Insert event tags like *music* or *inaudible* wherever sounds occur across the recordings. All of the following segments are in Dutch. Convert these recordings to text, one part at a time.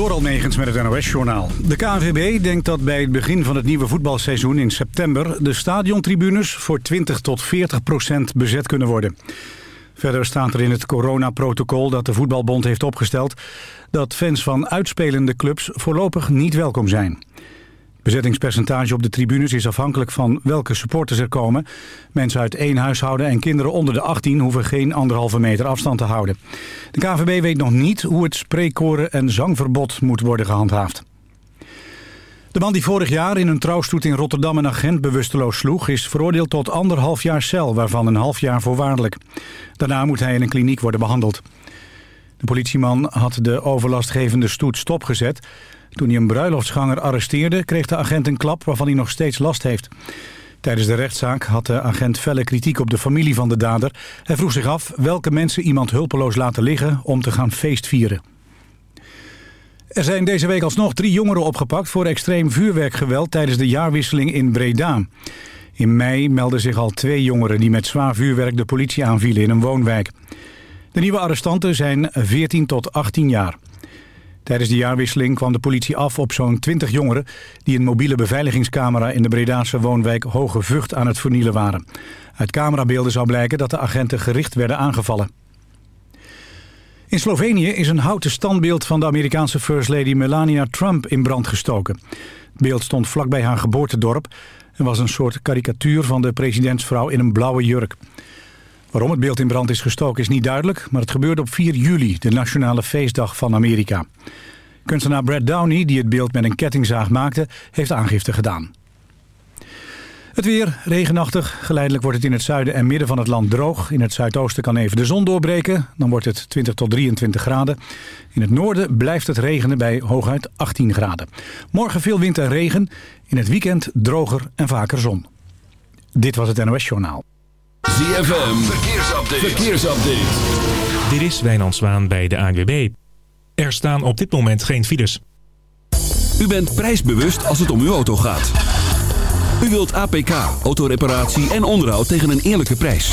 Door Almegens met het NOS-journaal. De KNVB denkt dat bij het begin van het nieuwe voetbalseizoen in september... de stadiontribunes voor 20 tot 40 procent bezet kunnen worden. Verder staat er in het coronaprotocol dat de voetbalbond heeft opgesteld... dat fans van uitspelende clubs voorlopig niet welkom zijn. Bezettingspercentage op de tribunes is afhankelijk van welke supporters er komen. Mensen uit één huishouden en kinderen onder de 18 hoeven geen anderhalve meter afstand te houden. De KVB weet nog niet hoe het spreekkoren en zangverbod moet worden gehandhaafd. De man die vorig jaar in een trouwstoet in Rotterdam een agent bewusteloos sloeg... is veroordeeld tot anderhalf jaar cel, waarvan een half jaar voorwaardelijk. Daarna moet hij in een kliniek worden behandeld. De politieman had de overlastgevende stoet stopgezet... Toen hij een bruiloftsganger arresteerde, kreeg de agent een klap waarvan hij nog steeds last heeft. Tijdens de rechtszaak had de agent felle kritiek op de familie van de dader. Hij vroeg zich af welke mensen iemand hulpeloos laten liggen om te gaan feestvieren. Er zijn deze week alsnog drie jongeren opgepakt voor extreem vuurwerkgeweld tijdens de jaarwisseling in Breda. In mei melden zich al twee jongeren die met zwaar vuurwerk de politie aanvielen in een woonwijk. De nieuwe arrestanten zijn 14 tot 18 jaar. Tijdens de jaarwisseling kwam de politie af op zo'n 20 jongeren... die een mobiele beveiligingscamera in de Bredaanse woonwijk Hoge Vught aan het vernielen waren. Uit camerabeelden zou blijken dat de agenten gericht werden aangevallen. In Slovenië is een houten standbeeld van de Amerikaanse First Lady Melania Trump in brand gestoken. Het beeld stond vlakbij haar geboortedorp en was een soort karikatuur van de presidentsvrouw in een blauwe jurk. Waarom het beeld in brand is gestoken is niet duidelijk... maar het gebeurde op 4 juli, de nationale feestdag van Amerika. Kunstenaar Brad Downey, die het beeld met een kettingzaag maakte... heeft aangifte gedaan. Het weer, regenachtig. Geleidelijk wordt het in het zuiden en midden van het land droog. In het zuidoosten kan even de zon doorbreken. Dan wordt het 20 tot 23 graden. In het noorden blijft het regenen bij hooguit 18 graden. Morgen veel wind en regen. In het weekend droger en vaker zon. Dit was het NOS Journaal. ZFM, verkeersupdate. verkeersupdate. Dit is Wijnand Zwaan bij de ANWB. Er staan op dit moment geen files. U bent prijsbewust als het om uw auto gaat. U wilt APK, autoreparatie en onderhoud tegen een eerlijke prijs.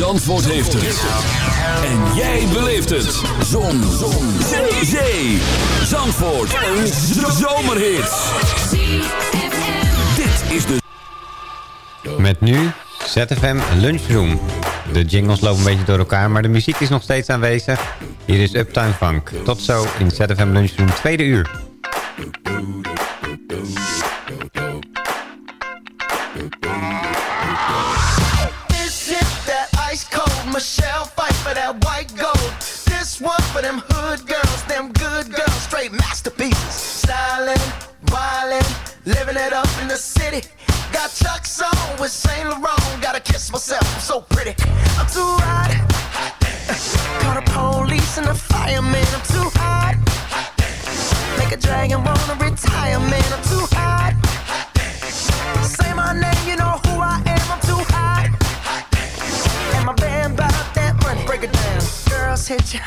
Zandvoort heeft het. En jij beleeft het. Zon. Zon. Zee. Zee. Zandvoort. Een zomerhit. Dit is de... Met nu ZFM Lunchroom. De jingles lopen een beetje door elkaar, maar de muziek is nog steeds aanwezig. Hier is Uptime Funk. Tot zo in ZFM Lunchroom, tweede uur. For them hood girls, them good girls, straight masterpieces. Stylin', wildin', living it up in the city. Got Chuck's on with Saint Laurent. Gotta kiss myself, I'm so pretty.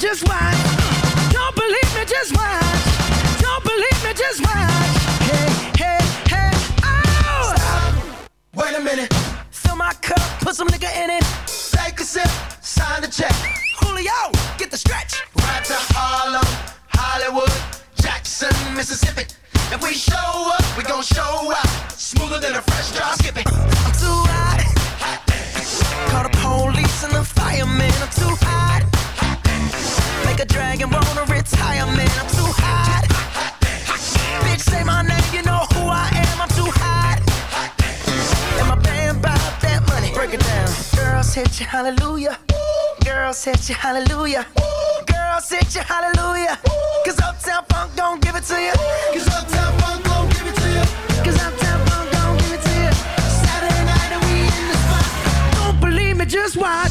just watch. Don't believe me, just watch. Don't believe me, just watch. Hey, hey, hey, oh! Stop. Wait a minute. Fill my cup, put some nigga in it. Take a sip, sign the check. Julio, get the stretch. Right to Harlem, Hollywood, Jackson, Mississippi. If we show up, we gon' show up. Smoother than a fresh drop. skipping. I'm too hot. hot Call the police and the firemen. I'm too hot. Too hot. Bitch, say my name, you know who I am. I'm too hot. And my band bought that money. Break it down. Girls hit you, hallelujah. Girls hit you, hallelujah. Girls hit you, hallelujah. Cause Uptown Funk don't give it to you. Cause Uptown Funk don't give it to you. Cause Uptown Funk don't give it to you. Saturday night and we in the spot. Don't believe me, just watch.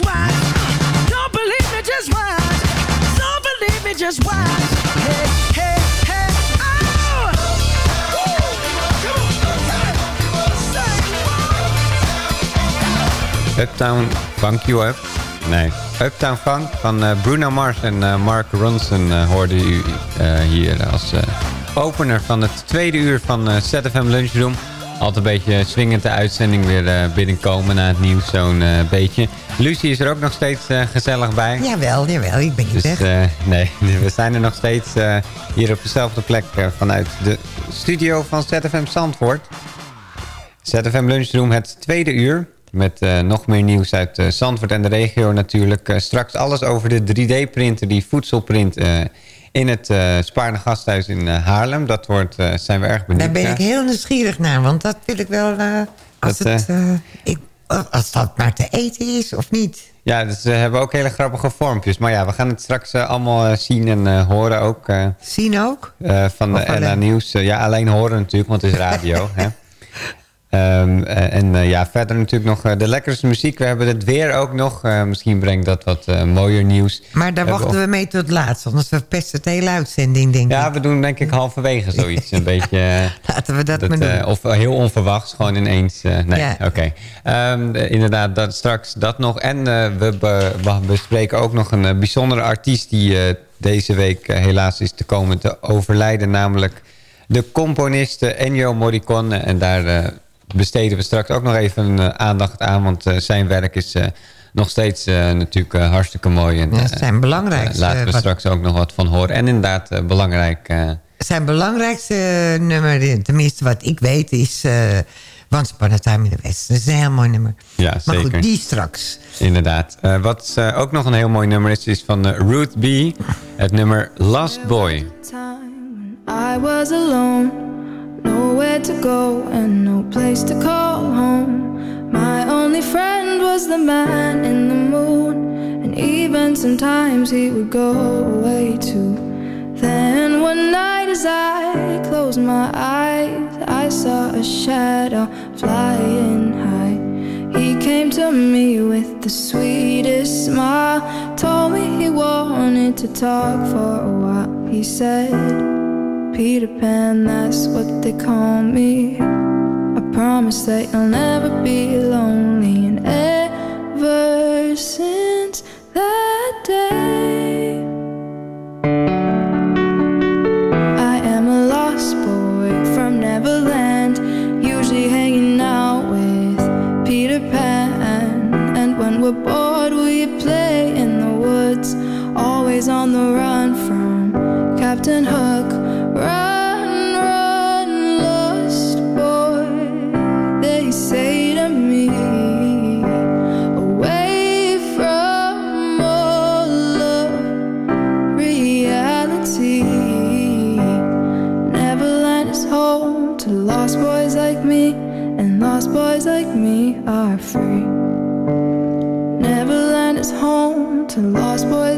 Don't believe me, just watch. Don't believe me, just watch. Hey, hey, oh! Uptown Funk You Up. Nee, Uptown Funk van eh, Bruno Mars en eh, Mark Ronson eh, hoorde u hier als opener van het tweede uur van ZFM Lunchroom. Altijd een beetje swingend de uitzending weer binnenkomen na het nieuws, zo'n beetje. Lucie is er ook nog steeds eh, gezellig bij. Jawel, jawel, ik ben niet Dus weg. eh, nee, *laughs* we zijn er nog steeds eh, hier op dezelfde plek vanuit de studio van ZFM Zandvoort. ZFM Lunchroom, het tweede uur. Met nog meer nieuws uit Zandvoort en de regio natuurlijk. Straks alles over de 3D-printer, die voedselprint in het eh Spaarne Gasthuis in Haarlem. Dat wordt, zijn we erg benieuwd. Daar ben ik heel nieuwsgierig naar, want dat wil ik wel... als, Dat, het, ik, als dat maar te eten is of niet. Ja, dus we hebben ook hele grappige vormpjes. Maar ja, we gaan het straks eh, allemaal eh, zien en eh, horen ook. eh, Zien ook? Eh, van de Of? NA Nieuws. Eh, ja, alleen horen natuurlijk, want het is radio. *laughs* hè. Ehm, eh, en eh, ja, verder natuurlijk nog eh, de lekkerste muziek. We hebben het weer ook nog. Misschien brengt dat wat mooier nieuws. Maar daar wachten we mee tot laatst, anders verpest het hele uitzending, denk Ja, ik. we doen denk ik halverwege zoiets. Een *laughs* beetje... Laten we dat, dat, maar doen. of heel onverwachts, gewoon ineens. nee, Ja. oké. Ehm, eh, inderdaad, dat, straks dat nog. En we be- be- bespreken ook nog een bijzondere artiest... die deze week helaas is te komen te overlijden. Namelijk de componist eh, Ennio Morricone. En daar besteden we straks ook nog even eh, aandacht aan. Want eh, zijn werk is eh, nog steeds eh, natuurlijk hartstikke mooi. En, Ja, eh, zijn belangrijkste... laten we wat- straks ook nog wat van horen. En inderdaad, belangrijk... eh, Zijn belangrijkste nummer, tenminste wat ik weet, is... eh Once Upon a Time in the West. Dat is een heel mooi nummer. Ja, maar zeker. goed, die straks. Inderdaad. Eh, wat eh, ook nog een heel mooi nummer is, is van eh, Ruth B. Het nummer Last Boy. time when I was alone, nowhere to go and no place to call home. My only friend was the man in the moon, and even sometimes he would go away too. Then one night as I closed my eyes, I saw a shadow flying high. He came to me with the sweetest smile, told me he wanted to talk for a while. He said, Peter Pan, that's what they call me. I promise that you'll never be lonely. And ever since that day, I am a lost boy from Neverland, usually hanging out with Peter Pan. And when we're both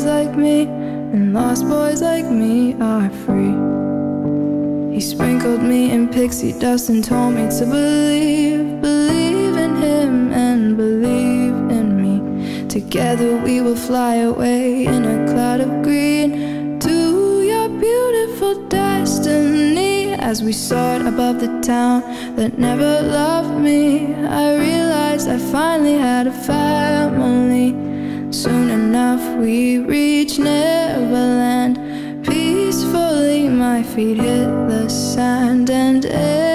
boys like me, and lost boys like me are free. He sprinkled me in pixie dust and told me to believe, believe in him and believe in me. Together we will fly away in a cloud of green to your beautiful destiny. As we soared above the town that never loved me, I realized I finally had a family. Soon enough we reach Neverland. Peacefully my feet hit the sand and ever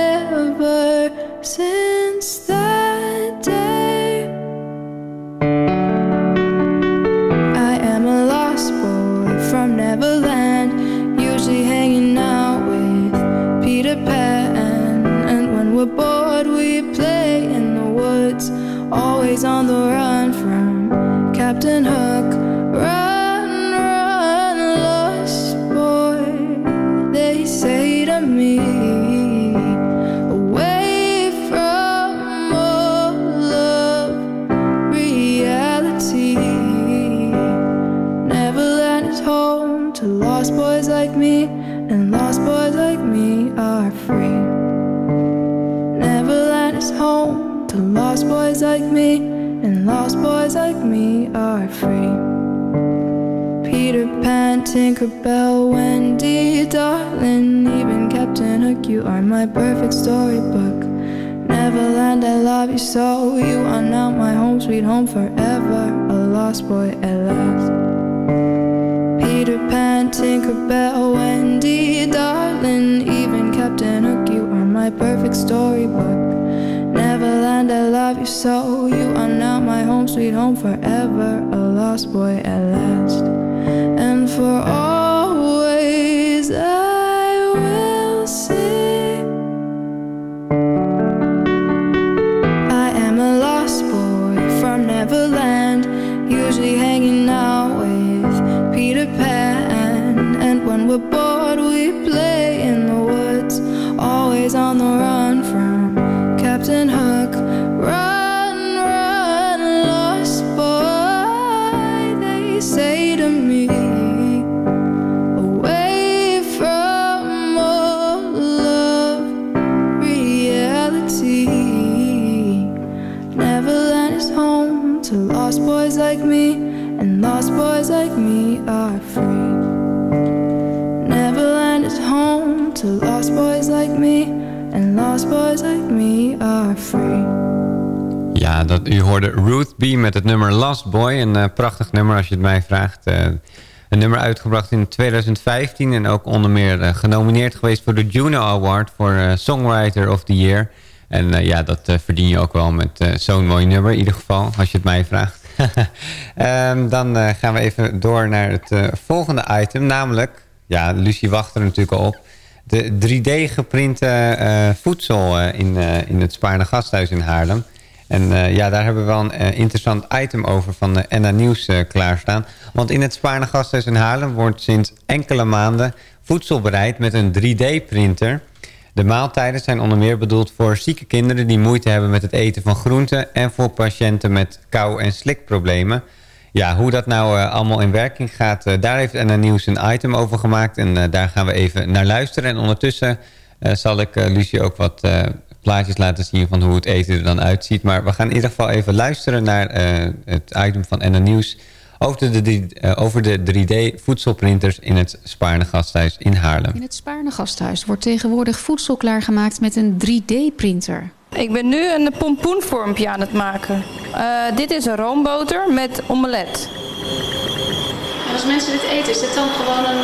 like me And lost boys like me are free Peter Pan, Tinkerbell, Wendy, darling, even Captain Hook, you are my perfect storybook. Neverland, I love you so. You are now my home, sweet home forever. A lost boy at last. Peter Pan, Tinkerbell, Wendy, darling, even Captain Hook, you are my perfect storybook. Neverland, I love you so. You are now my home, sweet home forever. A lost boy at last. And for always dat, u hoorde Ruth B. met het nummer Last Boy. Een eh, prachtig nummer als je het mij vraagt. Eh, een nummer uitgebracht in 2015 en ook onder meer eh, genomineerd geweest voor de Juno Award voor Songwriter of the Year. En ja, dat verdien je ook wel met zo'n mooi nummer in ieder geval, als je het mij vraagt. *laughs* Ehm, dan gaan we even door naar het volgende item, namelijk, ja, Lucie wacht er natuurlijk al op, de 3D-geprinte eh, voedsel in, in het Spaarne Gasthuis in Haarlem. En eh, ja, daar hebben we wel een eh, interessant item over van uh, NA Nieuws eh, klaarstaan. Want in het Spaarne Gasthuis in Haarlem wordt sinds enkele maanden voedsel bereid met een 3D-printer. De maaltijden zijn onder meer bedoeld voor zieke kinderen die moeite hebben met het eten van groenten... en voor patiënten met kou- en slikproblemen. Ja, hoe dat nou eh, allemaal in werking gaat, eh, daar heeft NA Nieuws een item over gemaakt. En eh, daar gaan we even naar luisteren. En ondertussen eh, zal ik eh, Lucie ook wat eh, plaatjes laten zien van hoe het eten er dan uitziet. Maar we gaan in ieder geval even luisteren naar eh, het item van NA Nieuws... over de, eh, over de 3D voedselprinters in het Spaarne Gasthuis in Haarlem. In het Spaarne Gasthuis wordt tegenwoordig voedsel klaargemaakt met een 3D-printer. Ik ben nu een pompoenvormpje aan het maken. Eh, dit is een roomboter met omelet. als mensen dit eten, is dit dan gewoon een,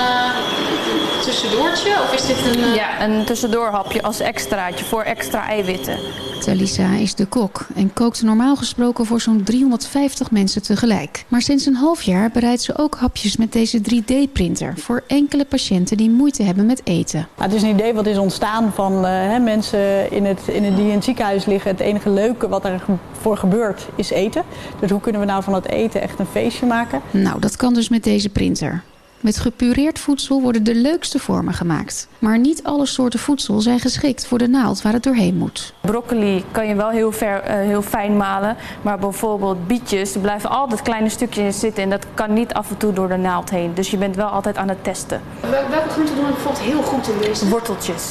tussendoortje of is dit een... eh, Ja, een tussendoorhapje als extraatje voor extra eiwitten. Talisa is de kok en kookt normaal gesproken voor zo'n 350 mensen tegelijk. Maar sinds een half jaar bereidt ze ook hapjes met deze 3D-printer... voor enkele patiënten die moeite hebben met eten. Nou, het is een idee wat is ontstaan van eh, hè, mensen in het, in het, die in het ziekenhuis liggen. Het enige leuke wat er voor gebeurt is eten. Dus hoe kunnen we nou van het eten echt een feestje maken? Nou, dat kan dus met deze printer. Met gepureerd voedsel worden de leukste vormen gemaakt. Maar niet alle soorten voedsel zijn geschikt voor de naald waar het doorheen moet. Broccoli kan je wel heel, ver, eh, heel fijn malen. Maar bijvoorbeeld bietjes, er blijven altijd kleine stukjes zitten. En dat kan niet af en toe door de naald heen. Dus je bent wel altijd aan het testen. Welke groenten doen bijvoorbeeld heel goed in deze? Worteltjes.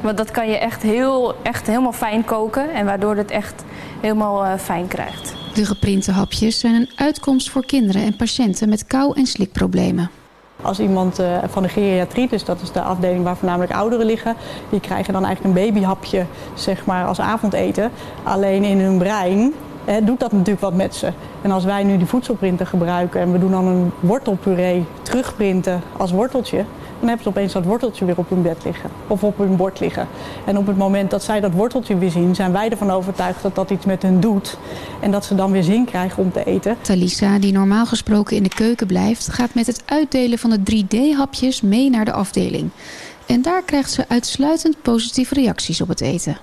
Want dat kan je echt, heel, echt helemaal fijn koken. En waardoor het echt helemaal eh, fijn krijgt. De geprinte hapjes zijn een uitkomst voor kinderen en patiënten met kou- en slikproblemen. Als iemand eh, van de geriatrie, dus dat is de afdeling waar voornamelijk ouderen liggen, die krijgen dan eigenlijk een babyhapje zeg maar, als avondeten. Alleen in hun brein hè, doet dat natuurlijk wat met ze. En als wij nu die voedselprinter gebruiken en we doen dan een wortelpuree terugprinten als worteltje, dan hebben ze opeens dat worteltje weer op hun bed liggen of op hun bord liggen. En op het moment dat zij dat worteltje weer zien, zijn wij ervan overtuigd dat dat iets met hun doet en dat ze dan weer zin krijgen om te eten. Talisa, die normaal gesproken in de keuken blijft, gaat met het uitdelen van de 3D-hapjes mee naar de afdeling. En daar krijgt ze uitsluitend positieve reacties op het eten.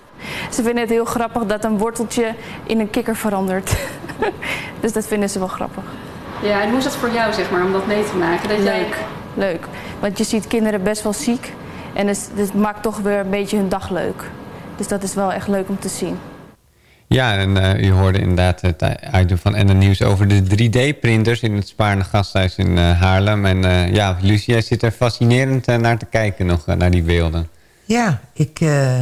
Ze vinden het heel grappig dat een worteltje in een kikker verandert. *laughs* dus dat vinden ze wel grappig. Ja, en hoe is dat voor jou, zeg maar, om dat mee te maken? Dat Leuk, leuk. Want je ziet kinderen best wel ziek. En het, het maakt toch weer een beetje hun dag leuk. Dus dat is wel echt leuk om te zien. Ja, en eh, u hoorde inderdaad het item van en Nieuws over de 3D-printers in het Spaarne Gasthuis in eh, Haarlem. En eh, ja, Lucie, jij zit er fascinerend eh, naar te kijken nog, eh, naar die beelden. Ja, ik, eh,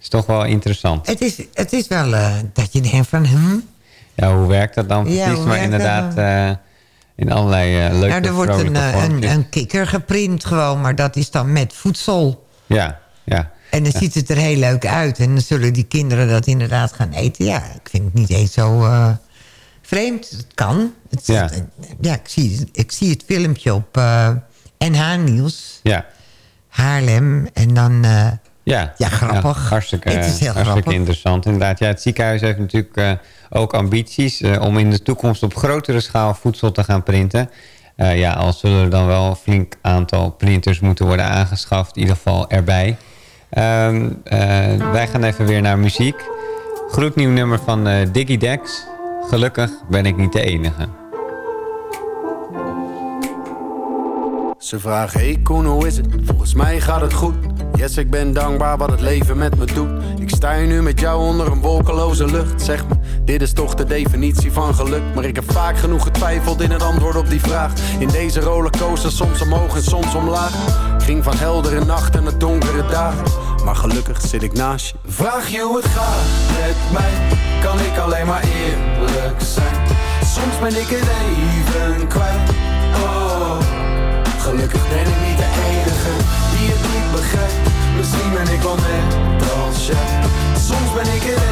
is toch wel interessant. het, is, het is wel eh, dat je denkt van... Hm, Ja, hoe werkt dat dan precies? maar inderdaad, dan? eh, in allerlei eh, leuke nou, er wordt een, eh, een, een kikker geprint gewoon, maar dat is dan met voedsel. Ja, ja. En dan Ja. ziet het er heel leuk uit. En dan zullen die kinderen dat inderdaad gaan eten. Ja, ik vind het niet eens zo eh, vreemd. Het kan. Het, Ja. ja, ik, zie, ik zie het filmpje op eh NH Nieuws. Ja. Haarlem. En dan... Ja, Ja, grappig. hartstikke Het is heel hartstikke grappig. interessant. Inderdaad, ja, het ziekenhuis heeft natuurlijk ook ambities... eh, om in de toekomst op grotere schaal voedsel te gaan printen. Eh, ja, al zullen er dan wel een flink aantal printers moeten worden aangeschaft. In ieder geval erbij. Ehm, eh, wij gaan even weer naar muziek. Gloednieuw nummer van Diggy Dex. Gelukkig ben ik niet de enige. Ze vragen, hey Koen, hoe is het? Volgens mij gaat het goed. Yes, ik ben dankbaar wat het leven met me doet. Ik sta hier nu met jou onder een wolkeloze lucht. Zeg me, dit is toch de definitie van geluk. Maar ik heb vaak genoeg getwijfeld in het antwoord op die vraag. In deze rollercoaster, soms omhoog en soms omlaag. Ging van heldere nachten naar donkere dagen. Maar gelukkig zit ik naast je. Vraag je hoe het gaat met mij? Kan ik alleen maar eerlijk zijn? Soms ben ik het even kwijt. Oh. Gelukkig ben ik niet de enige die het niet begrijpt. Misschien ben ik wel net als jij. Soms ben ik het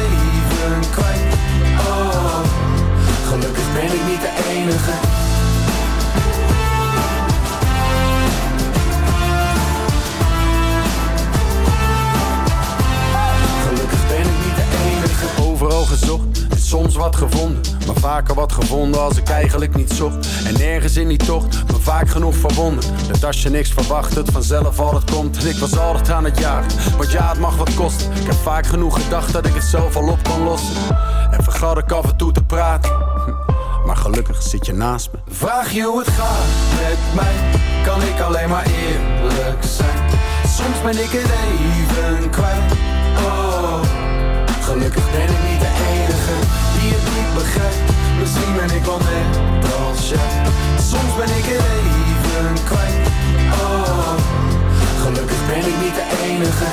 gevonden. Maar vaker wat gevonden als ik eigenlijk niet zocht. En nergens in die tocht, maar vaak genoeg verwonderd. Dat als je niks verwacht, het vanzelf altijd komt. Ik was altijd aan het jagen, want ja, het mag wat kosten. Ik heb vaak genoeg gedacht dat ik het zelf al op kon lossen. En vergat ik af en toe te praten. *laughs* Maar gelukkig zit je naast me. Vraag je hoe het gaat met mij? Kan ik alleen maar eerlijk zijn? Soms ben ik het even kwijt. Oh. Gelukkig ben ik niet de enige die het niet begrijpt. Misschien ben ik wel net als jij. Soms ben ik het even kwijt. Oh, gelukkig ben ik niet de enige.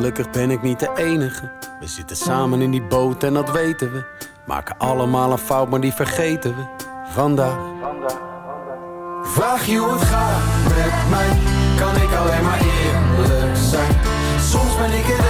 Gelukkig ben ik niet de enige. We zitten samen in die boot en dat weten we. Maken allemaal een fout, maar die vergeten we. Vandaag. Vraag je hoe het gaat met mij, kan ik alleen maar eerlijk zijn. Soms ben ik het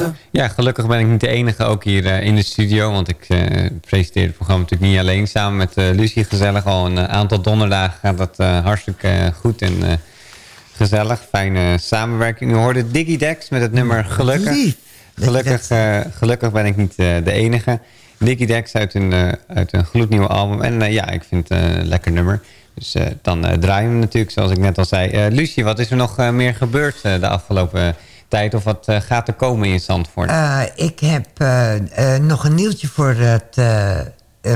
enige. Ja, gelukkig ben ik niet de enige ook hier eh, in de studio. Want ik eh, presenteer het programma natuurlijk niet alleen. Samen met eh, Lucie gezellig. Al een aantal donderdagen gaat dat hartstikke goed en gezellig. Fijne samenwerking. U hoorde Diggy Dex met het nummer Gelukkig. Lief. Gelukkig, gelukkig ben ik niet de enige. Diggy Dex uit een, uit een gloednieuw album. En ja, ik vind het een lekker nummer. Dus dan draaien we natuurlijk, zoals ik net al zei. Lucie, wat is er nog meer gebeurd de afgelopen tijd? Of wat eh, gaat er komen in Zandvoort? Eh, ik heb eh, nog een nieuwtje voor, het,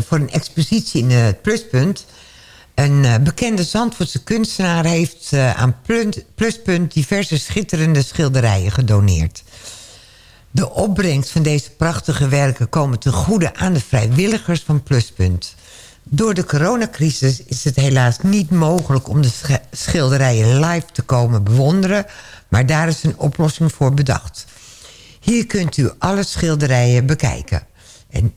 voor een expositie in het Pluspunt. Een bekende Zandvoortse kunstenaar heeft aan Pluspunt... diverse schitterende schilderijen gedoneerd. De opbrengst van deze prachtige werken komen ten goede aan de vrijwilligers van Pluspunt. Door de coronacrisis is het helaas niet mogelijk om de sch- schilderijen live te komen bewonderen... maar daar is een oplossing voor bedacht. Hier kunt u alle schilderijen bekijken. En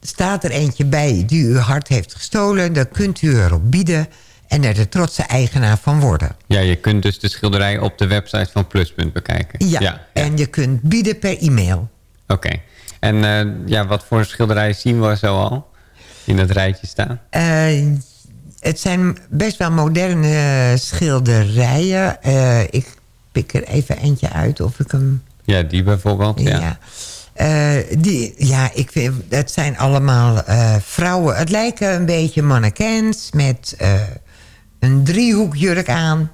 staat er eentje bij die uw hart heeft gestolen... dan kunt u erop bieden en er de trotse eigenaar van worden. Ja, je kunt dus de schilderij op de website van Pluspunt bekijken. Ja, en je kunt bieden per e-mail. Oké. En eh, ja, wat voor schilderijen zien we zo al in dat rijtje staan? Eh, het zijn best wel moderne schilderijen. Eh, ik pik er even eentje uit of ik hem... Ja, die bijvoorbeeld. Ja. Ja. Eh, die, ja, ik vind, het zijn allemaal eh, vrouwen. Het lijken een beetje mannequins met eh, een driehoekjurk aan.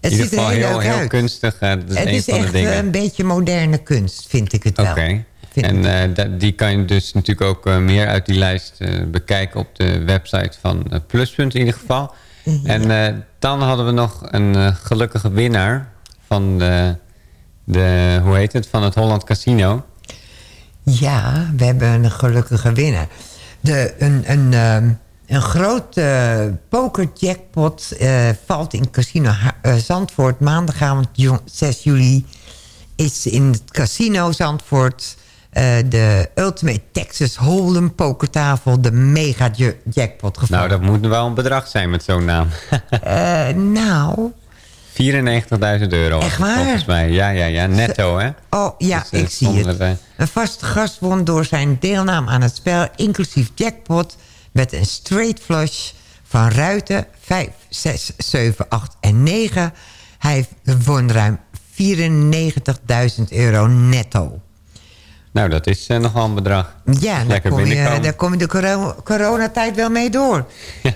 Het ziet er heel, heel, leuk heel uit. kunstig. is het een is van de echt dingen. een beetje moderne kunst, vind ik het wel. Oké. En die kan je dus natuurlijk ook meer uit die lijst bekijken op de website van Pluspunt in ieder geval. En dan hadden we nog een gelukkige winnaar van de, de, hoe heet het, van het Holland Casino. Ja, we hebben een gelukkige winnaar. De, een, een, ehm, een grote pokerjackpot eh, valt in Casino eh, Zandvoort. Maandagavond jo- 6 juli is in het Casino Zandvoort... eh, de Ultimate Texas Hold'em pokertafel... de mega ja- jackpot gevallen. Nou, dat moet wel een bedrag zijn met zo'n naam. *laughs* Eh, nou, 94.000 euro. Echt waar? Volgens mij. Ja, ja, ja. Netto, hè? Oh, ja, Dus, eh, ik zie het. eh, Een vaste gast won door zijn deelname aan het spel... inclusief jackpot met een straight flush van ruiten 5, 6, 7, 8 en 9. Hij won ruim 94.000 euro netto. Nou, dat is eh, nogal een bedrag. Ja, daar Lekker kom, je, binnenkomen. daar kom je de coro- coronatijd wel mee door. *laughs*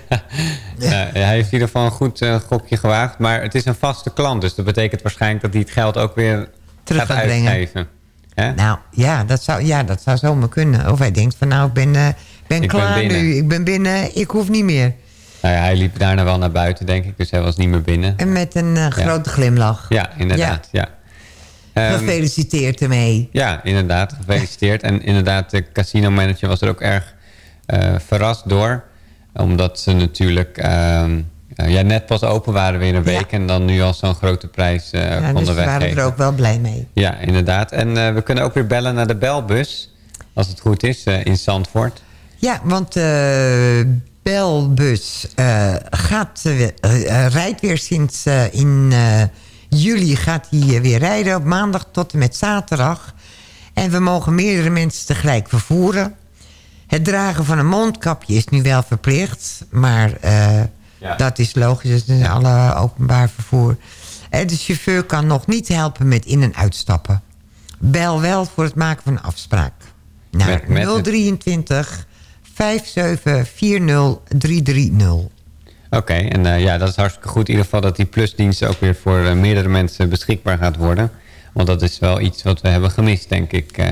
Ja, hij heeft in ieder geval een goed eh, gokje gewaagd. Maar het is een vaste klant. Dus dat betekent waarschijnlijk dat hij het geld ook weer Terug gaat gaat brengen. uitgeven. Hè? Nou, ja dat, zou, ja, dat zou zomaar kunnen. Of hij denkt van nou, ik ben, eh, ben Ik klaar nu. Ik ben binnen, ik hoef niet meer. Nou ja, hij liep daarna wel naar buiten, denk ik. Dus hij was niet meer binnen. En met een eh, grote glimlach. Ja, inderdaad. Ja. Ehm, Gefeliciteerd ermee. ja, inderdaad. Gefeliciteerd. En inderdaad, de casino manager was er ook erg eh, verrast door. Omdat ze natuurlijk ehm, eh, ja, net pas open waren weer een week. En dan nu al zo'n grote prijs eh Ja, dus konden we waren er ook wel blij mee. Ja, inderdaad. En we kunnen ook weer bellen naar de belbus. Als het goed is, in Zandvoort. Ja, want de belbus gaat, rijdt weer sinds in juli gaat hij weer rijden. Op maandag tot en met zaterdag. En we mogen meerdere mensen tegelijk vervoeren. Het dragen van een mondkapje is nu wel verplicht. Maar eh, Ja. dat is logisch. Dat is alle openbaar vervoer. Eh, de chauffeur kan nog niet helpen met in- en uitstappen. Bel wel voor het maken van een afspraak. Naar Met- met het- 023 5740 330. Oké, en eh, ja, dat is hartstikke goed. In ieder geval dat die plusdienst ook weer voor eh, meerdere mensen beschikbaar gaat worden. Want dat is wel iets wat we hebben gemist, denk ik, eh,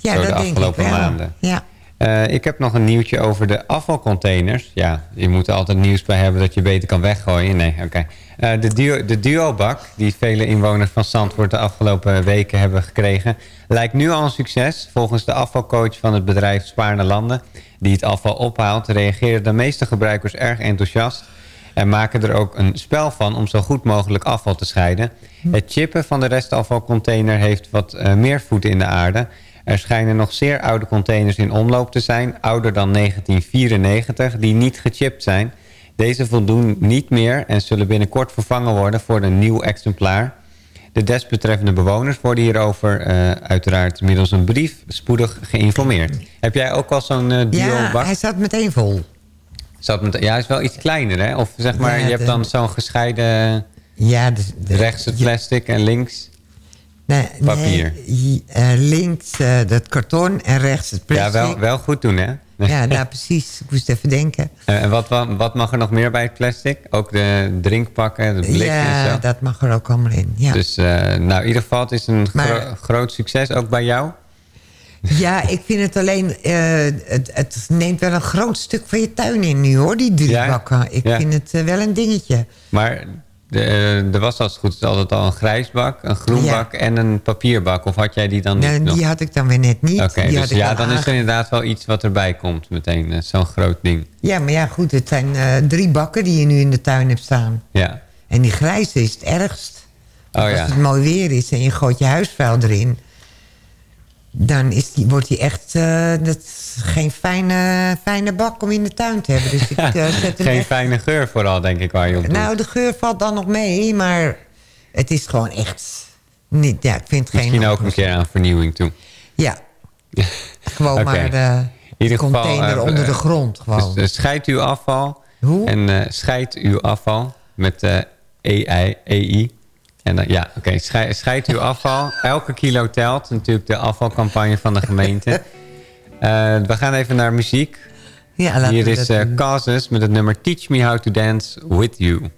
Ja, dat de denk ik afgelopen wel. maanden. Ja. Ik heb nog een nieuwtje over de afvalcontainers. Ja, je moet er altijd nieuws bij hebben dat je beter kan weggooien. Nee, oké. De, duo, de duobak, die vele inwoners van Zandvoort de afgelopen weken hebben gekregen... lijkt nu al een succes. Volgens de afvalcoach van het bedrijf Spaarne Landen... die het afval ophaalt, reageren de meeste gebruikers erg enthousiast... en maken er ook een spel van om zo goed mogelijk afval te scheiden. Het chippen van de restafvalcontainer heeft wat eh, meer voeten in de aarde... Er schijnen nog zeer oude containers in omloop te zijn, ouder dan 1994, die niet gechipt zijn. Deze voldoen niet meer en zullen binnenkort vervangen worden voor een nieuw exemplaar. De desbetreffende bewoners worden hierover eh, uiteraard middels een brief spoedig geïnformeerd. Heb jij ook al zo'n uh, Ja, bak? hij zat meteen vol. Zat met, ja, hij is wel iets kleiner, hè? Of zeg maar, Ja, je hebt de- dan zo'n gescheiden... Ja, de, rechts het plastic en links... Nee, Papier. nee, eh, links eh, dat karton en rechts het plastic. Ja, wel, wel goed doen, hè? Ja, nou precies. Ik moest even denken. Eh, En wat, wat, wat mag er nog meer bij het plastic? Ook de drinkpakken, de blikken en Ja, zo? dat mag er ook allemaal in. Ja, Dus eh, nou, in ieder geval, het is een Maar- gro- groot succes, ook bij jou. ja ik vind het alleen... eh, het, het neemt wel een groot stuk van je tuin in nu, hoor, die Ja? bakken. Ik Ja. vind het wel een dingetje. Maar de, eh, er was als het goed is altijd al een grijs bak, een groen Ja. bak en een papierbak. Of had jij die dan niet nog? die had ik dan weer net niet. Oké, dus ja, dan is er inderdaad wel iets wat erbij komt meteen. eh, Zo'n groot ding. Ja, maar ja, goed. Het zijn eh, drie bakken die je nu in de tuin hebt staan. Ja. En die grijze is het ergst. Oh Als ja. het mooi weer is en je gooit je huisvuil erin... dan is die, wordt die echt... eh, dat geen fijne, fijne bak om in de tuin te hebben. Dus *laughs* ik eh, zet hem Geen echt- fijne geur vooral, denk ik, waar je op doet. Nou, de geur valt dan nog mee, maar het is gewoon echt... Niet, ja, ik vind Misschien geen... ook een keer aan vernieuwing toe. Ja, *laughs* gewoon maar de In ieder container onder de grond. Gewoon. Dus scheid uw afval. Hoe? En scheid uw afval met EI. EI. En dan, ja, oké. Scheid, scheid uw afval. Elke kilo telt. Natuurlijk de afvalcampagne van de gemeente. *laughs* Eh, we gaan even naar muziek. ja, Hier is dat eh. Causes met het nummer Teach Me How to Dance With You.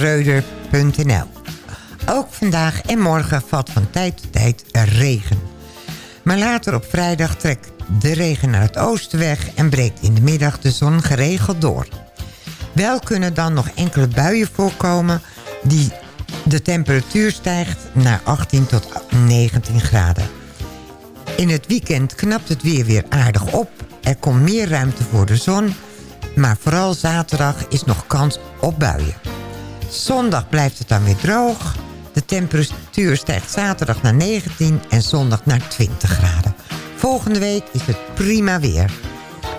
Schreuder.nl Ook vandaag en morgen valt van tijd tot tijd regen. Maar later op vrijdag trekt de regen naar het oosten weg... en breekt in de middag de zon geregeld door. Wel kunnen dan nog enkele buien voorkomen... die de temperatuur stijgt naar 18 tot 19 graden. In het weekend knapt het weer weer aardig op. Er komt meer ruimte voor de zon. Maar vooral zaterdag is nog kans op buien. Zondag blijft het dan weer droog. De temperatuur stijgt zaterdag naar 19 en zondag naar 20 graden. Volgende week is het prima weer.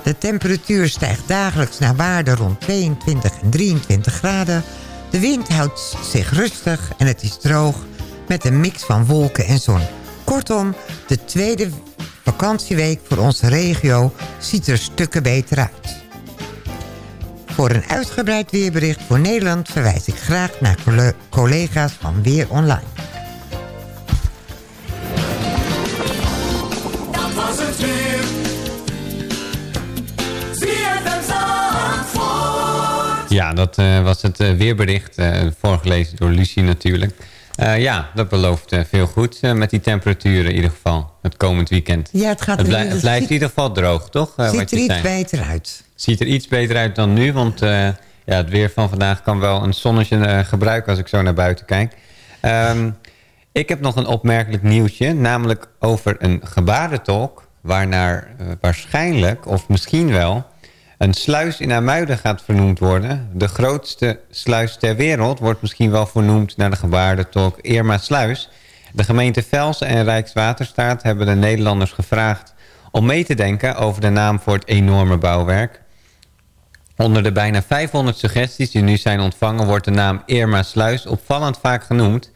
De temperatuur stijgt dagelijks naar waarde rond 22 en 23 graden. De wind houdt zich rustig en het is droog met een mix van wolken en zon. Kortom, de tweede vakantieweek voor onze regio ziet er stukken beter uit. Voor een uitgebreid weerbericht voor Nederland verwijs ik graag naar colle- collega's van Weer Online. Dat was het weer. Ja, dat eh, was het eh, weerbericht, eh, voorgelezen door Lucie natuurlijk. Eh, ja, dat belooft eh, veel goed eh, met die temperaturen in ieder geval, het komend weekend. Ja, het gaat Het, blij- het het blijft in ieder geval droog, toch? Ziet wat er iets beter uit. Ziet er iets beter uit dan nu, want eh, ja, het weer van vandaag kan wel een zonnetje eh, gebruiken als ik zo naar buiten kijk. Ehm, ik heb nog een opmerkelijk nieuwtje, namelijk over een gebarentolk... waarnaar eh, waarschijnlijk, of misschien wel, een sluis in Amuiden gaat vernoemd worden. De grootste sluis ter wereld wordt misschien wel vernoemd naar de gebarentolk Irma Sluis. De gemeente Velsen en Rijkswaterstaat hebben de Nederlanders gevraagd om mee te denken over de naam voor het enorme bouwwerk. Onder de bijna 500 suggesties die nu zijn ontvangen... wordt de naam Irma Sluis opvallend vaak genoemd.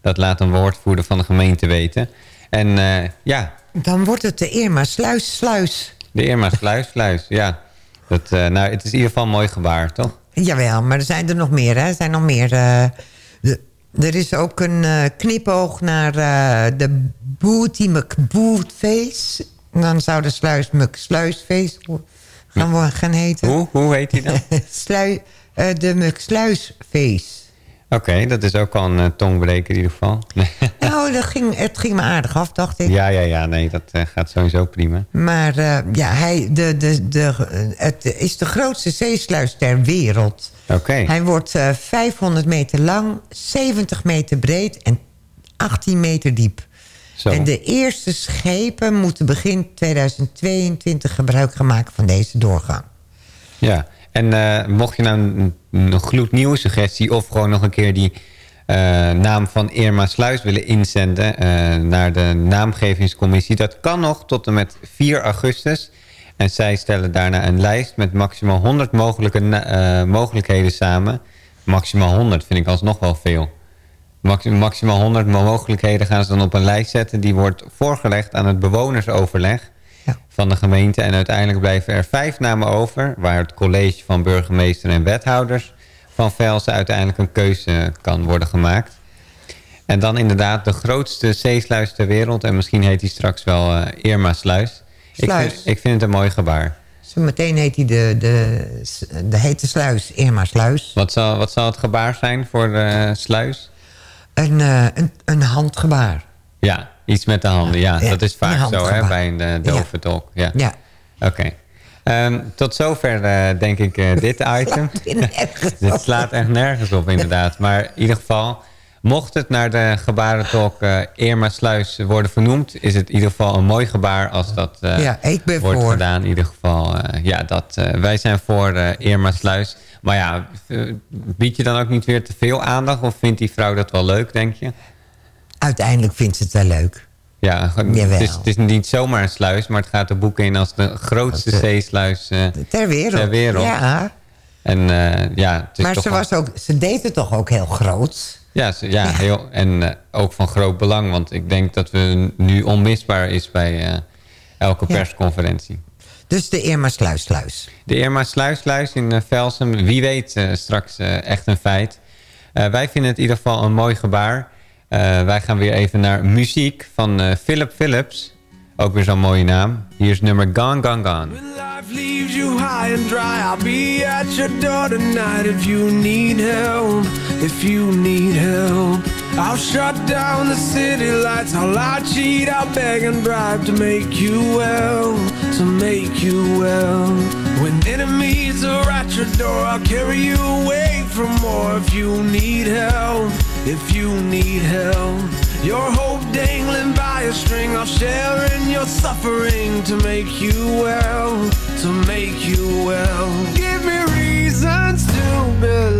Dat laat een woordvoerder van de gemeente weten. En eh, ja, Dan wordt het de Irma Sluis Sluis. de Irma Sluis, Sluis, ja. Dat, eh, nou, het is in ieder geval mooi gebaar, toch? Jawel, maar er zijn er nog meer. Hè? Er zijn nog meer. eh, de- er is ook een knipoog naar de Booty McBootface. Dan zou de Sluis McSluisface gaan, wo- gaan heten. Hoe, hoe heet die dan? *laughs* Slui, eh, de McSluisface. Oké, dat is ook al een eh, tongbreker in ieder geval. *laughs* Nou, dat ging, het ging me aardig af, dacht ik. ja, ja, ja, nee, dat eh, gaat sowieso prima. Maar ja, hij, de, de, de, het is de grootste zeesluis ter wereld. Oké. Hij wordt eh, 500 meter lang, 70 meter breed en 18 meter diep. Zo. En de eerste schepen moeten begin 2022 gebruik gaan maken van deze doorgang. Ja, en eh, mocht je nou een, een gloednieuwe suggestie... of gewoon nog een keer die eh, naam van Irma Sluis willen inzenden... eh, naar de naamgevingscommissie... dat kan nog tot en met 4 augustus. En zij stellen daarna een lijst met maximaal 100 mogelijke mogelijkheden samen. Maximaal 100 vind ik alsnog wel veel. Maxi- maximaal 100 mogelijkheden gaan ze dan op een lijst zetten. Die wordt voorgelegd aan het bewonersoverleg van de gemeente. En uiteindelijk blijven er vijf namen over... waar het college van burgemeester en wethouders van Velsen... uiteindelijk een keuze kan worden gemaakt. En dan inderdaad de grootste zeesluis ter wereld. En misschien heet die straks wel eh, Irma Sluis. Ik Sluis. vind, ik vind het een mooi gebaar. Zometeen heet hij de, de, de hete sluis, Irma Sluis. Wat zal, wat zal het gebaar zijn voor de sluis? Een, eh, een, een handgebaar. Ja, iets met de handen. Ja, Ja, dat is vaak zo hè, bij een uh, dove tolk. Ja. Ja. Oké. Ehm, tot zover eh, denk ik eh, dit *laughs* item. *laughs* dit slaat echt nergens op inderdaad. Maar in ieder geval, mocht het naar de gebarentolk eh Irma Sluis worden vernoemd... is het in ieder geval een mooi gebaar als dat eh, Ja, ik ben wordt voor. gedaan. In ieder geval, eh, ja, dat, eh, wij zijn voor eh, Irma Sluis. Maar ja, eh, bied je dan ook niet weer te veel aandacht? Of vindt die vrouw dat wel leuk, denk je? Uiteindelijk vindt ze het wel leuk. Ja, het is, het is niet zomaar een sluis, maar het gaat de boeken in als de grootste eh, zeesluis eh, Ter wereld. ter wereld. Ja. En ja, het is Maar toch ze, was ook, ze deed het toch ook heel groot. Ja, ze- ja, Heel, en ook van groot belang, want ik denk dat we nu onmisbaar is bij elke persconferentie. Dus de Irma Sluis Sluis. De Irma Sluisluis in eh, Velsen, wie weet eh, straks eh, echt een feit. Eh, wij vinden het in ieder geval een mooi gebaar. Eh, wij gaan weer even naar muziek van eh, Philip Phillips. Ook weer zo'n mooie naam. Hier is nummer Gone, Gone, Gone. life leaves you high and dry, I'll be at your door tonight if you need help. If you need help, I'll shut down the city lights. I'll lie, cheat, I'll beg and bribe to make you well, to make you well. When enemies are at your door, I'll carry you away from more if you need help. If you need help. Your hope dangling by a string I'll share in your suffering To make you well, to make you well Give me reasons to believe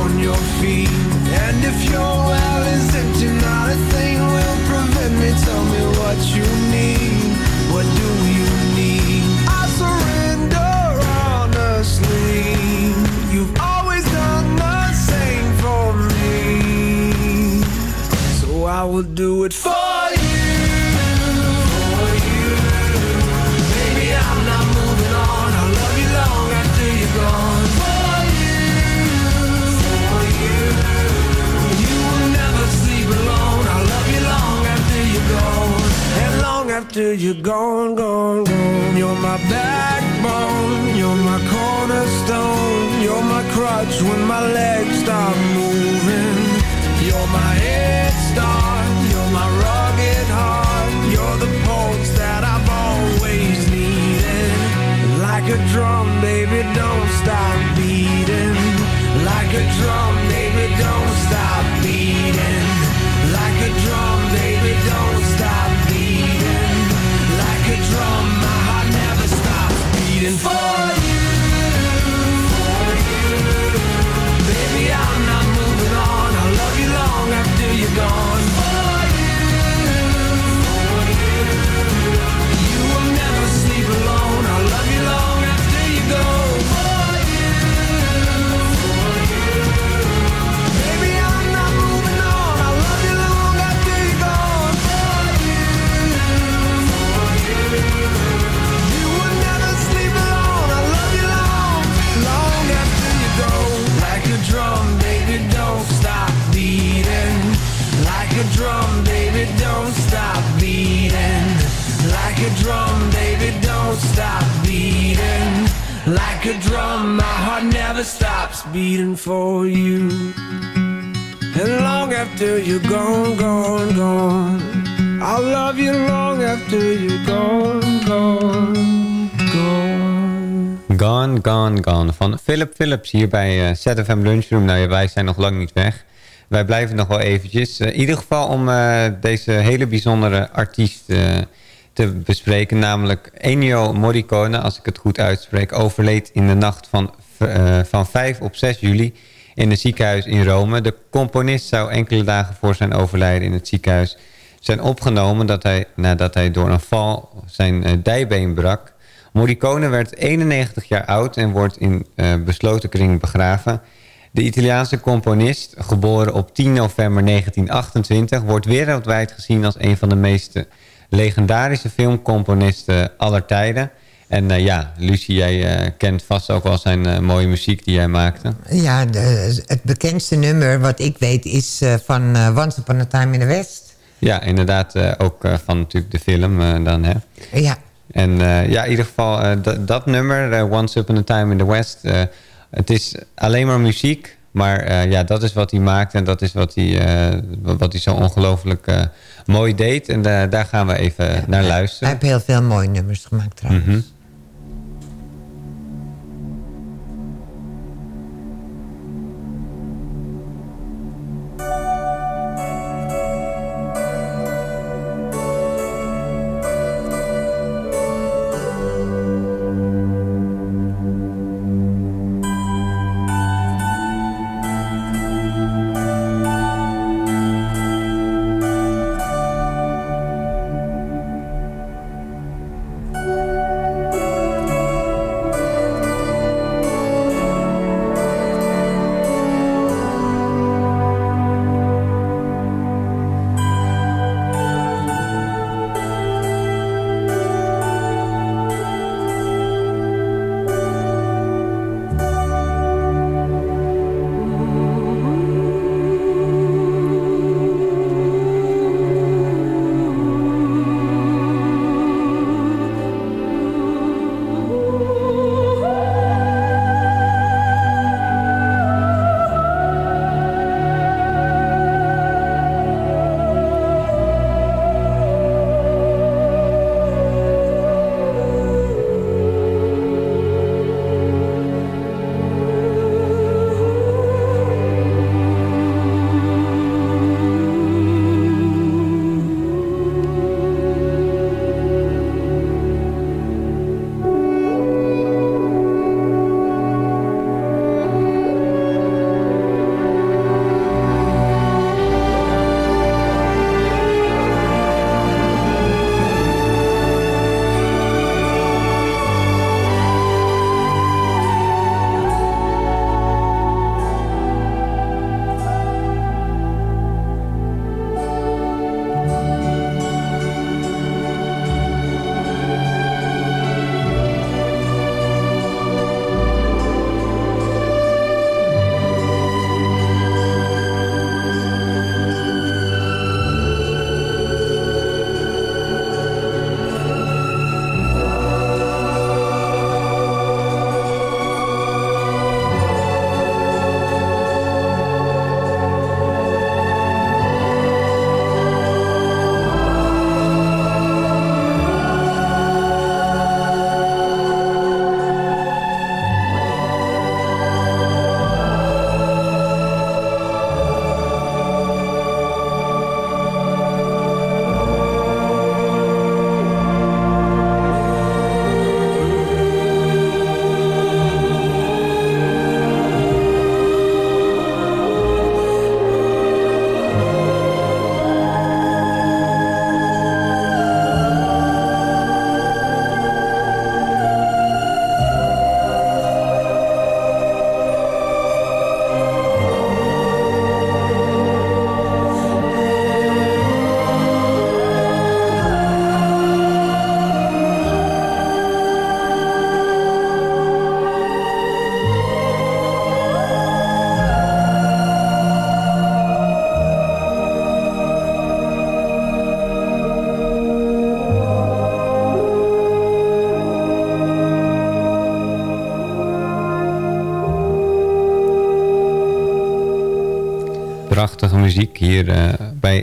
on your feet. And if your well is empty, not a thing will prevent me. Tell me what you need. What do you need? I surrender honestly. You've always done the same for me. So I will do it for after you're gone, gone, gone. You're my backbone. You're my cornerstone. You're my crutch when my legs stop moving. You're my head start. You're my rugged heart. You're the pulse that I've always needed. Like a drum, baby, don't stop beating. Like a drum, baby, don't stop Like a drum, baby, don't stop beating. Like a drum, my heart never stops beating for you. And long after you're gone, gone, gone. I'll love you long after you're gone, gone, gone. Gone, Gone, van Philip Phillips hier bij eh, ZFM Lunchroom. Nou ja, wij zijn nog lang niet weg. Wij blijven nog wel eventjes. Eh, in ieder geval om eh, deze hele bijzondere artiest eh, te bespreken. Namelijk Ennio Morricone, als ik het goed uitspreek, overleed in de nacht van, eh, van 5 op 6 juli in een ziekenhuis in Rome. De componist zou enkele dagen voor zijn overlijden in het ziekenhuis zijn opgenomen... Dat hij, nadat hij door een val zijn eh, dijbeen brak. Morricone werd 91 jaar oud en wordt in eh, besloten kring begraven. De Italiaanse componist, geboren op 10 november 1928... wordt wereldwijd gezien als een van de meest legendarische filmcomponisten aller tijden. En eh, ja, Lucie, jij eh, kent vast ook wel zijn eh, mooie muziek die hij maakte. Ja, de- het bekendste nummer wat ik weet is van Once Upon a Time in the West. Ja, inderdaad, ook van natuurlijk de film dan, hè? Ja. En ja, in ieder geval dat- nummer, Once Upon a Time in the West... het is alleen maar muziek, maar eh, ja, dat is wat hij maakt... en dat is wat hij, eh, wat hij zo ongelooflijk eh, mooi deed. En daar gaan we even naar Hij luisteren. heeft heel veel mooie nummers gemaakt trouwens. Mhm.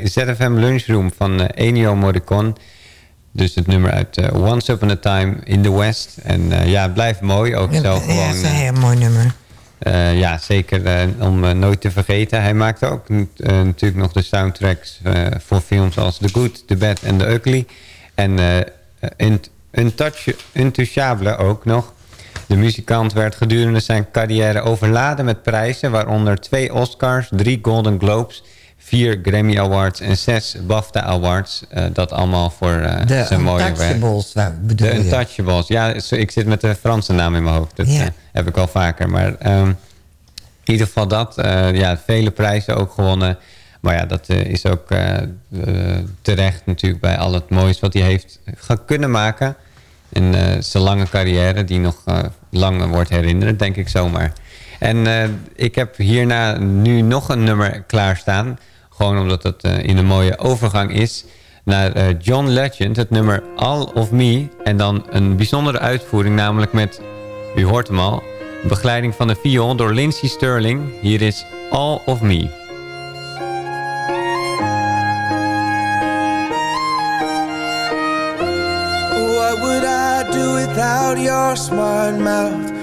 ZFM Lunchroom van eh, Ennio Morricone. Dus het nummer uit eh, Once Upon a Time in the West. En eh, ja, het blijft mooi. Ook zo Ja, dat is een heel mooi nummer. ja, zeker om nooit te vergeten. Hij maakte ook eh, natuurlijk nog de soundtracks voor films als The Good, The Bad and The Ugly. En Unt- Untouch- Untouchable ook nog. De muzikant werd gedurende zijn carrière overladen met prijzen... waaronder twee Oscars, drie Golden Globes... vier Grammy Awards en zes BAFTA Awards. Eh, dat allemaal voor eh, De zijn mooie werk. Untouchables, waar bedoel De je? Untouchables. Ja, ik zit met de Franse naam in mijn hoofd. Dat Ja. eh, heb ik al vaker. Maar ehm, in ieder geval dat. ja, vele prijzen ook gewonnen. Maar ja, dat is ook terecht natuurlijk bij al het moois wat hij heeft gaan kunnen maken. In eh, zijn lange carrière, die nog lang wordt herinneren, denk ik zomaar. En ik heb hierna nu nog een nummer klaarstaan. Gewoon omdat het eh, in een mooie overgang is. Naar eh, John Legend, het nummer All of Me. En dan een bijzondere uitvoering, namelijk met, u hoort hem al... begeleiding van de viool door Lindsey Sterling. Hier is All of Me. What would I do without your smart mouth?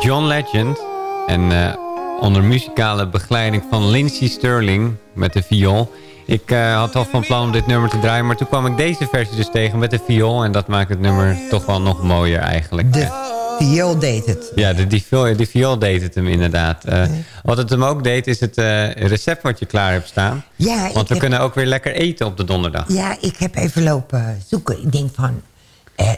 John Legend. En eh, onder muzikale begeleiding van Lindsey Sterling met de viool. Ik eh, had al van plan om dit nummer te draaien, maar toen kwam ik deze versie dus tegen met de viool. En dat maakt het nummer toch wel nog mooier eigenlijk. De viool deed het. Ja, de, die, viool, die viool deed het hem inderdaad. Eh, Wat het hem ook deed, is het recept wat je klaar hebt staan. Ja, Want we heb- kunnen ook weer lekker eten op de donderdag. Ja, ik heb even lopen zoeken. Ik denk van,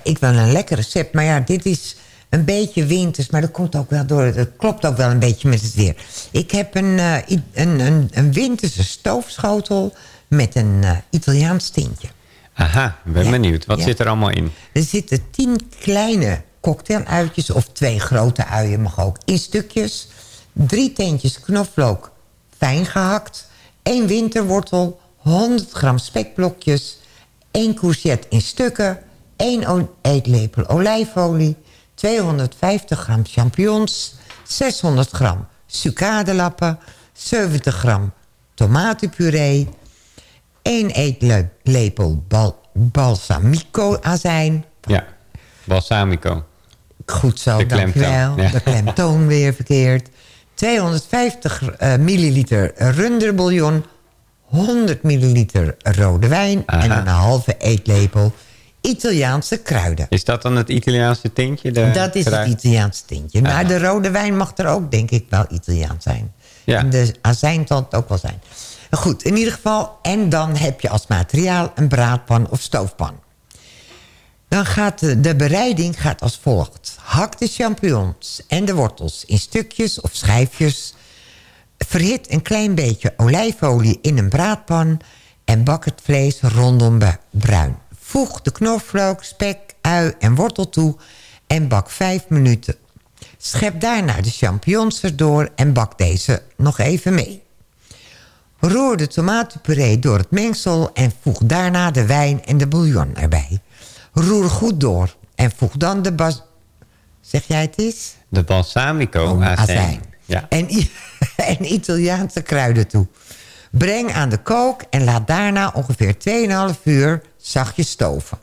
ik wil een lekker recept. Maar ja, dit is een beetje winters. Maar dat komt ook wel door. Het klopt ook wel een beetje met het weer. Ik heb een, i- een, een, een winterse stoofschotel met een eh, Italiaans tintje. Aha, ben Ja, benieuwd. Wat ja. zit er allemaal in? Er zitten tien kleine cocktailuitjes of twee grote uien mag ook in stukjes. Drie teentjes knoflook fijn gehakt. één winterwortel, 100 gram spekblokjes. één courgette in stukken. één eetlepel olijfolie. 250 gram champignons. 600 gram sucadelappen. 70 gram tomatenpuree. 1 eetlepel bal balsamico azijn. Ja, balsamico. Goed zo, De dankjewel. ja. De klemtoon weer verkeerd. 250 eh, milliliter runderbouillon. 100 milliliter rode wijn. En een halve eetlepel Italiaanse kruiden. Is dat dan het Italiaanse tintje? Dat is het? Italiaanse tintje. Maar de rode wijn mag er ook, denk ik, wel Italiaans zijn. Ja. En de azijn zal het ook wel zijn. Goed, in ieder geval. En dan heb je als materiaal een braadpan of stoofpan. Dan gaat de, de bereiding gaat als volgt. Hak de champignons en de wortels in stukjes of schijfjes. Verhit een klein beetje olijfolie in een braadpan... en bak het vlees rondom bruin. Voeg de knoflook, spek, ui en wortel toe... en bak 5 minuten. Schep daarna de champignons erdoor en bak deze nog even mee. Roer de tomatenpuree door het mengsel... en voeg daarna de wijn en de bouillon erbij. Roer goed door en voeg dan de bas... Zeg jij het eens? De balsamico Oh, azijn. azijn. Ja. En, *laughs* en Italiaanse kruiden toe. Breng aan de kook en laat daarna ongeveer 2,5 uur zachtjes stoven.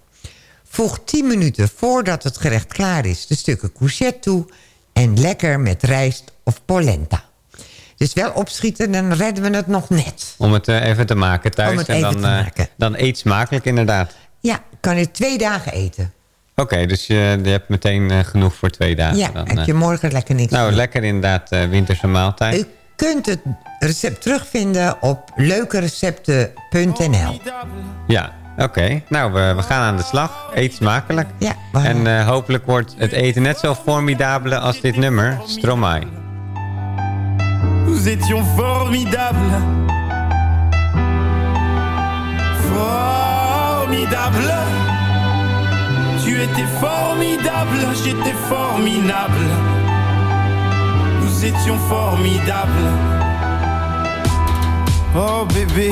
Voeg 10 minuten voordat het gerecht klaar is de stukken courgette toe... en lekker met rijst of polenta. Dus wel opschieten, dan redden we het nog net. Om het eh, even te maken thuis. Om het en dan, te maken. dan eet smakelijk inderdaad. Ja, kan je twee dagen eten. Oké, dus je, je hebt meteen eh, genoeg voor twee dagen. ja, dan, heb je morgen lekker niks Nou, lekker inderdaad winterse maaltijd. U kunt het recept terugvinden op leukerecepten.nl. Ja, oké. Nou, we, we gaan aan de slag. Eet smakelijk. Ja, En eh, hopelijk wordt het eten net zo formidabele als dit nummer, Stromae. Nous étions formidables. Formidable. Tu étais formidable, j'étais formidable. Nous étions formidables. Oh bébé,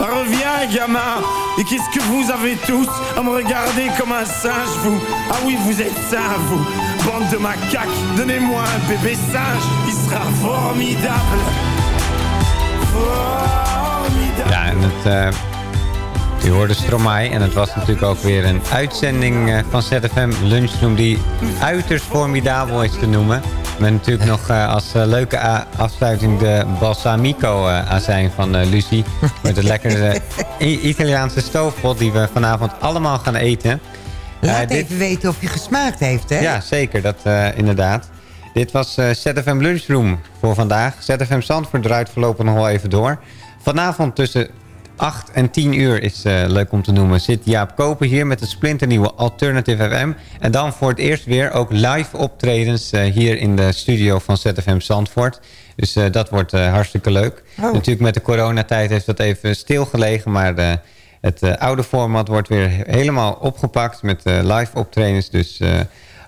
Reviens gamin. Et qu'est-ce que vous avez tous à me regarder comme un singe vous Ah oui, vous êtes sains vous. Bande de macaques, donnez-moi un bébé singe. Il sera formidable. Formidable. Ja, en het... eh, u hoorde Stromae en het was natuurlijk ook weer een uitzending eh, van ZFM Lunchroom die uiterst formidabel is te noemen. Met natuurlijk nog eh, als eh, leuke a- afsluiting de balsamico eh, azijn van eh, Lucie. Met het lekkere Italiaanse stoofpot die we vanavond allemaal gaan eten. Laat Eh, dit- even weten of je gesmaakt heeft, hè? ja, zeker. Dat eh, inderdaad. Dit was eh, ZFM Lunchroom voor vandaag. ZFM Zandvoort draait voorlopig nog wel even door. Vanavond tussen 8 en 10 uur is eh, leuk om te noemen. Zit Jaap Koper hier met de splinternieuwe Alternative FM. En dan voor het eerst weer ook live optredens eh, hier in de studio van ZFM Zandvoort. Dus eh, dat wordt hartstikke leuk. Oh. Natuurlijk met de coronatijd heeft dat even stilgelegen. Maar het oude format wordt weer helemaal opgepakt met live optredens. Dus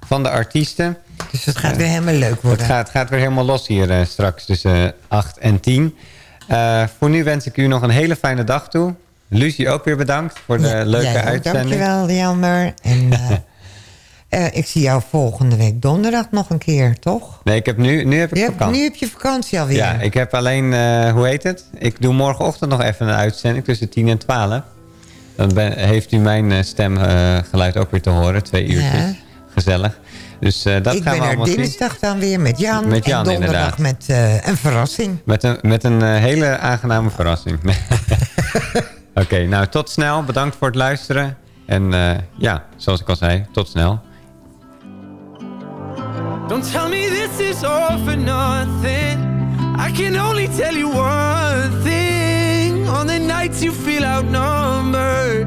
van de artiesten. Dus het gaat weer helemaal leuk worden. Het gaat, gaat weer helemaal los hier straks tussen 8 en 10. Eh, voor nu wens ik u nog een hele fijne dag toe. Lucie ook weer bedankt voor de Ja, leuke ook, uitzending. Dankjewel, Jammer. En *laughs* eh, eh, ik zie jou volgende week donderdag nog een keer, toch? Nee, ik heb nu, nu heb ik Je hebt- vakantie. nu heb je vakantie alweer. Ja, ik heb alleen, hoe heet het? Ik doe morgenochtend nog even een uitzending tussen 10 en 12. Dan ben, heeft u mijn stemgeluid ook weer te horen, twee uurtjes. Ja. Gezellig. Dus eh, dat ik gaan ben we er allemaal zien. dinsdag dan weer met Jan. Met Jan, en donderdag inderdaad. met eh, een verrassing. Met een, met een eh, hele aangename verrassing. *laughs* Oké, nou tot snel. Bedankt voor het luisteren. En eh, ja, zoals ik al zei, tot snel. Don't tell me this is all for nothing. I can only tell you one thing. On the nights you feel outnumbered,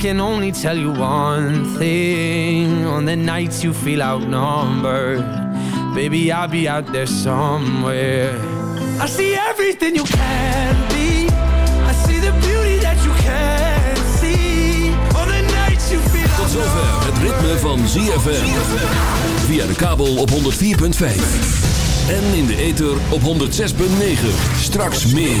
can only tell you one thing. On the nights you feel outnumbered, baby, I'll be out there somewhere. I see everything you can be. I see the beauty that you can see. On the nights you feel Tot zover het ritme van ZFM. Via de kabel op 104.5. En in de ether op 106.9. Straks meer.